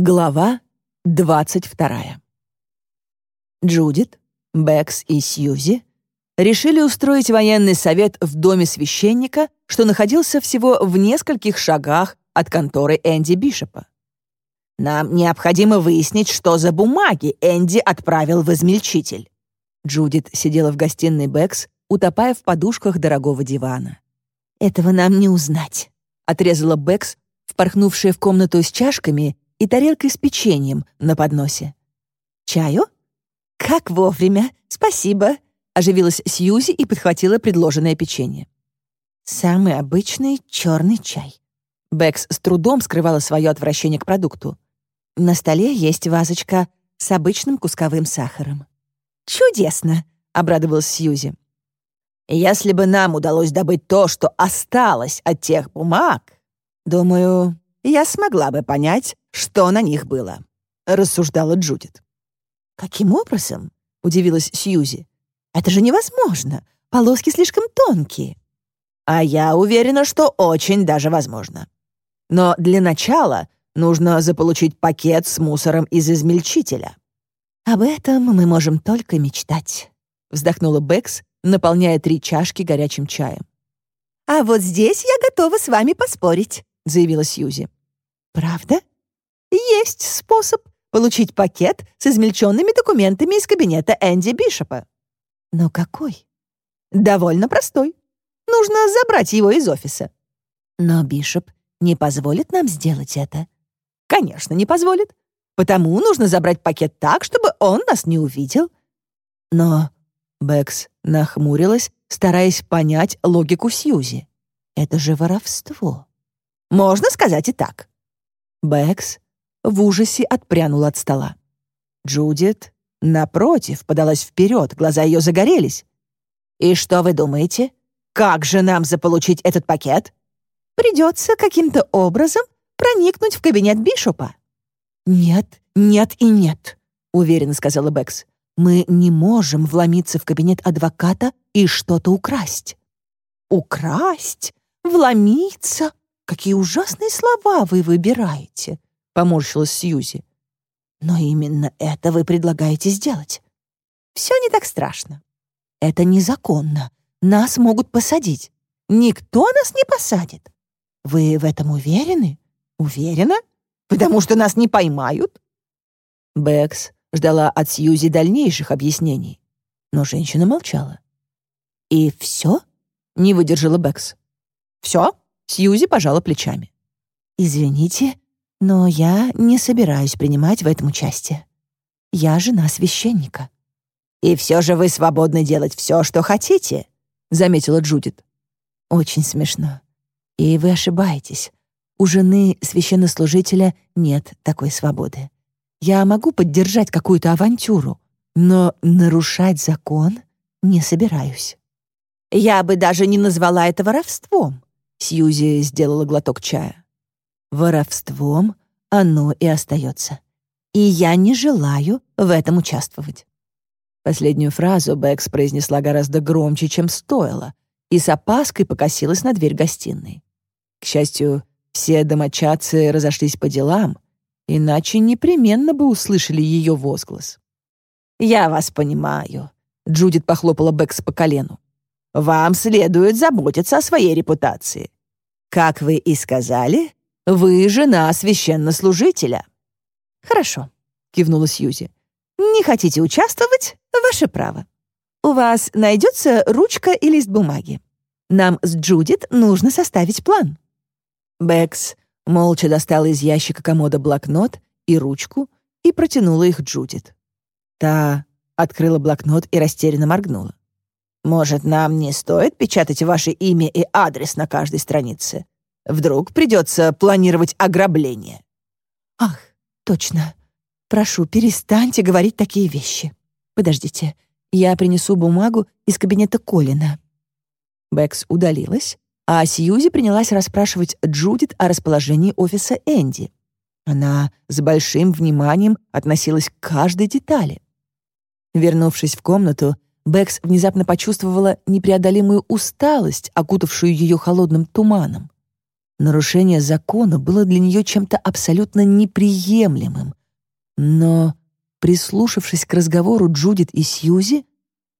Глава 22. Джудит, Бэкс и Сьюзи решили устроить военный совет в доме священника, что находился всего в нескольких шагах от конторы Энди Бишопа. «Нам необходимо выяснить, что за бумаги Энди отправил в измельчитель». Джудит сидела в гостиной Бэкс, утопая в подушках дорогого дивана. «Этого нам не узнать», — отрезала Бэкс, впорхнувшая в комнату с чашками и тарелкой с печеньем на подносе. «Чаю?» «Как вовремя! Спасибо!» — оживилась Сьюзи и подхватила предложенное печенье. «Самый обычный черный чай». Бэкс с трудом скрывала свое отвращение к продукту. На столе есть вазочка с обычным кусковым сахаром. «Чудесно!» — обрадовалась Сьюзи. «Если бы нам удалось добыть то, что осталось от тех бумаг, думаю, я смогла бы понять, что на них было», — рассуждала Джудит. «Каким образом?» — удивилась Сьюзи. «Это же невозможно. Полоски слишком тонкие». «А я уверена, что очень даже возможно. Но для начала нужно заполучить пакет с мусором из измельчителя». «Об этом мы можем только мечтать», — вздохнула Бэкс, наполняя три чашки горячим чаем. «А вот здесь я готова с вами поспорить», — заявила Сьюзи. «Правда?» Есть способ получить пакет с измельченными документами из кабинета Энди Бишопа. Но какой? Довольно простой. Нужно забрать его из офиса. Но Бишоп не позволит нам сделать это. Конечно, не позволит. Потому нужно забрать пакет так, чтобы он нас не увидел. Но Бэкс нахмурилась, стараясь понять логику Сьюзи. Это же воровство. Можно сказать и так. Бэкс в ужасе отпрянула от стола. Джудит, напротив, подалась вперед, глаза ее загорелись. «И что вы думаете? Как же нам заполучить этот пакет?» «Придется каким-то образом проникнуть в кабинет Бишопа». «Нет, нет и нет», — уверенно сказала Бэкс. «Мы не можем вломиться в кабинет адвоката и что-то украсть». «Украсть? Вломиться? Какие ужасные слова вы выбираете!» — поморщилась Сьюзи. «Но именно это вы предлагаете сделать. Все не так страшно. Это незаконно. Нас могут посадить. Никто нас не посадит. Вы в этом уверены? Уверена? Потому что нас не поймают?» Бэкс ждала от Сьюзи дальнейших объяснений, но женщина молчала. «И все?» — не выдержала Бэкс. «Все?» — Сьюзи пожала плечами. «Извините, но я не собираюсь принимать в этом участие. Я жена священника». «И все же вы свободны делать все, что хотите», — заметила Джудит. «Очень смешно. И вы ошибаетесь. У жены священнослужителя нет такой свободы. Я могу поддержать какую-то авантюру, но нарушать закон не собираюсь». «Я бы даже не назвала это воровством», — Сьюзи сделала глоток чая. Воровством оно и остается. И я не желаю в этом участвовать. Последнюю фразу Бэкс произнесла гораздо громче, чем стоило, и с опаской покосилась на дверь гостиной. К счастью, все домочадцы разошлись по делам, иначе непременно бы услышали ее возглас. «Я вас понимаю», — Джудит похлопала Бэкс по колену. «Вам следует заботиться о своей репутации. Как вы и сказали, вы жена священнослужителя». «Хорошо», — кивнула Сьюзи. «Не хотите участвовать? Ваше право. У вас найдется ручка и лист бумаги. Нам с Джудит нужно составить план». Бэкс молча достала из ящика комода блокнот и ручку и протянула их Джудит. Та открыла блокнот и растерянно моргнула. «Может, нам не стоит печатать ваше имя и адрес на каждой странице? Вдруг придется планировать ограбление. Ах, точно. Прошу, перестаньте говорить такие вещи. Подождите, я принесу бумагу из кабинета Колина. Бэкс удалилась, а Сьюзи принялась расспрашивать Джудит о расположении офиса Энди. Она с большим вниманием относилась к каждой детали. Вернувшись в комнату, Бэкс внезапно почувствовала непреодолимую усталость, окутавшую ее холодным туманом. Нарушение закона было для нее чем-то абсолютно неприемлемым. Но, прислушавшись к разговору Джудит и Сьюзи,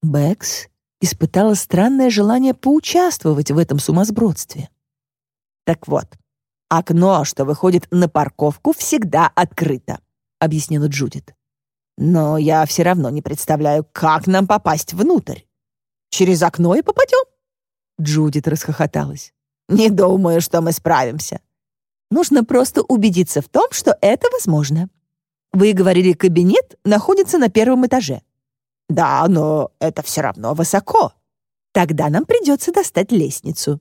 Бэкс испытала странное желание поучаствовать в этом сумасбродстве. «Так вот, окно, что выходит на парковку, всегда открыто», — объяснила Джудит. «Но я все равно не представляю, как нам попасть внутрь. Через окно и попадем». Джудит расхохоталась. «Не думаю, что мы справимся. Нужно просто убедиться в том, что это возможно. Вы говорили, кабинет находится на первом этаже. Да, но это все равно высоко. Тогда нам придется достать лестницу.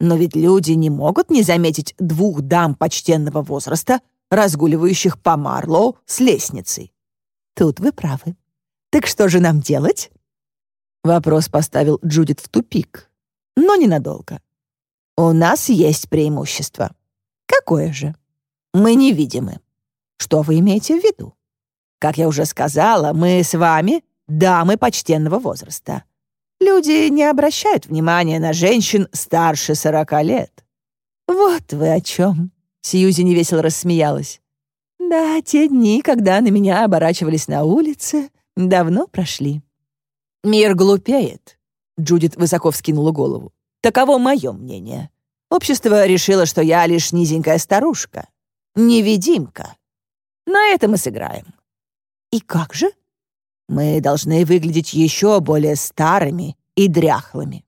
Но ведь люди не могут не заметить двух дам почтенного возраста, разгуливающих по Марлоу с лестницей. Тут вы правы. Так что же нам делать? Вопрос поставил Джудит в тупик, но ненадолго. У нас есть преимущество. Какое же? Мы невидимы. Что вы имеете в виду? Как я уже сказала, мы с вами дамы почтенного возраста. Люди не обращают внимания на женщин старше сорока лет. Вот вы о чем. Сьюзи невесело рассмеялась. Да, те дни, когда на меня оборачивались на улице, давно прошли. Мир глупеет. Джудит высоко вскинула голову. Таково мое мнение. Общество решило, что я лишь низенькая старушка. Невидимка. На это мы сыграем. И как же? Мы должны выглядеть еще более старыми и дряхлыми.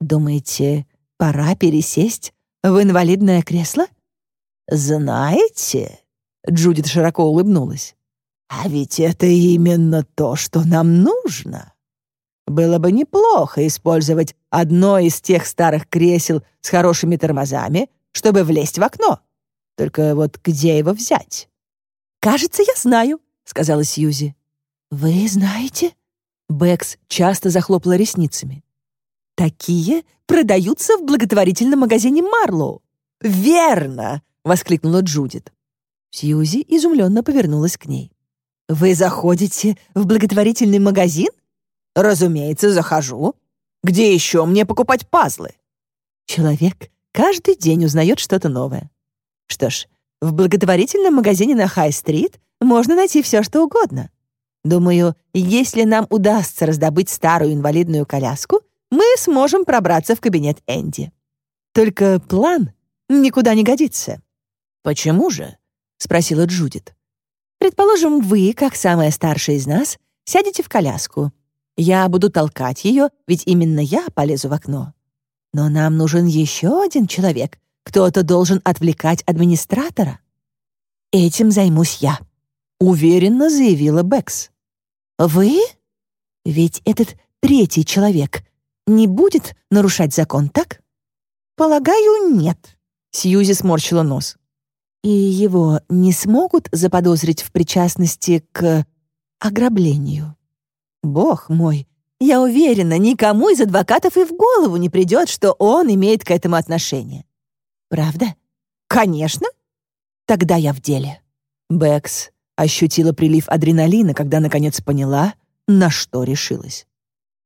Думаете, пора пересесть в инвалидное кресло? Знаете, Джудит широко улыбнулась. А ведь это именно то, что нам нужно. Было бы неплохо использовать одно из тех старых кресел с хорошими тормозами, чтобы влезть в окно. Только вот где его взять? «Кажется, я знаю», — сказала Сьюзи. «Вы знаете?» Бэкс часто захлопала ресницами. «Такие продаются в благотворительном магазине Марлоу». «Верно!» — воскликнула Джудит. Сьюзи изумленно повернулась к ней. «Вы заходите в благотворительный магазин?» «Разумеется, захожу. Где еще мне покупать пазлы?» Человек каждый день узнает что-то новое. Что ж, в благотворительном магазине на Хай-стрит можно найти все, что угодно. Думаю, если нам удастся раздобыть старую инвалидную коляску, мы сможем пробраться в кабинет Энди. Только план никуда не годится. Почему же? спросила Джудит. Предположим, вы, как самая старшая из нас, сядете в коляску. Я буду толкать ее, ведь именно я полезу в окно. Но нам нужен еще один человек. Кто-то должен отвлекать администратора. Этим займусь я уверенно заявила Бэкс. «Вы? Ведь этот третий человек не будет нарушать закон, так?» «Полагаю, нет», — Сьюзи сморщила нос. «И его не смогут заподозрить в причастности к ограблению?» «Бог мой, я уверена, никому из адвокатов и в голову не придет, что он имеет к этому отношение». «Правда?» «Конечно. Тогда я в деле». Бэкс Ощутила прилив адреналина, когда наконец поняла, на что решилась.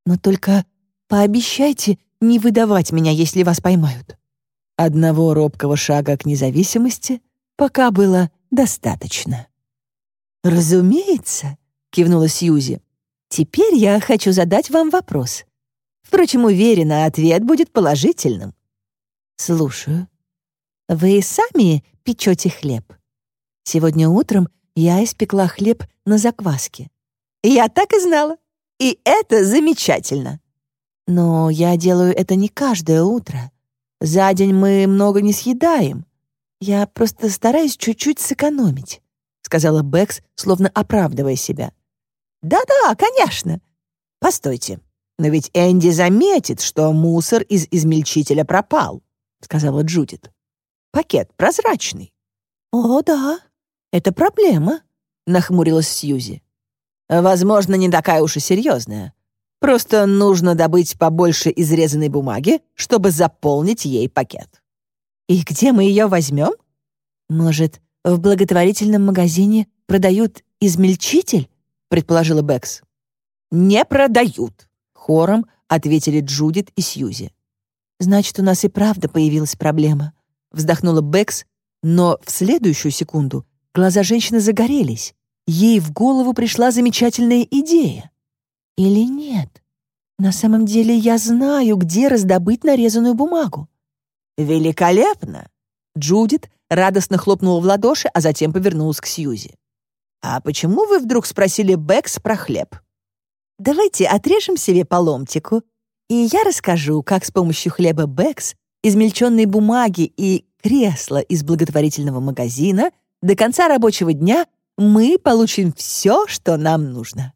«Но только пообещайте не выдавать меня, если вас поймают». Одного робкого шага к независимости пока было достаточно. «Разумеется», — кивнула Сьюзи. «Теперь я хочу задать вам вопрос. Впрочем, уверена, ответ будет положительным». «Слушаю. Вы сами печете хлеб? Сегодня утром я испекла хлеб на закваске. Я так и знала. И это замечательно. Но я делаю это не каждое утро. За день мы много не съедаем. Я просто стараюсь чуть-чуть сэкономить», — сказала Бэкс, словно оправдывая себя. «Да-да, конечно. Постойте, но ведь Энди заметит, что мусор из измельчителя пропал», — сказала Джудит. «Пакет прозрачный». «О, да», «Это проблема», — нахмурилась Сьюзи. «Возможно, не такая уж и серьезная. Просто нужно добыть побольше изрезанной бумаги, чтобы заполнить ей пакет». «И где мы ее возьмем?» «Может, в благотворительном магазине продают измельчитель?» — предположила Бэкс. «Не продают», — хором ответили Джудит и Сьюзи. «Значит, у нас и правда появилась проблема. вздохнула Бэкс, но в следующую секунду глаза женщины загорелись. Ей в голову пришла замечательная идея. Или нет? На самом деле я знаю, где раздобыть нарезанную бумагу. Великолепно! Джудит радостно хлопнула в ладоши, а затем повернулась к Сьюзи. «А почему вы вдруг спросили Бэкс про хлеб?» «Давайте отрежем себе по ломтику, и я расскажу, как с помощью хлеба Бэкс, измельченной бумаги и кресла из благотворительного магазина до конца рабочего дня мы получим все, что нам нужно».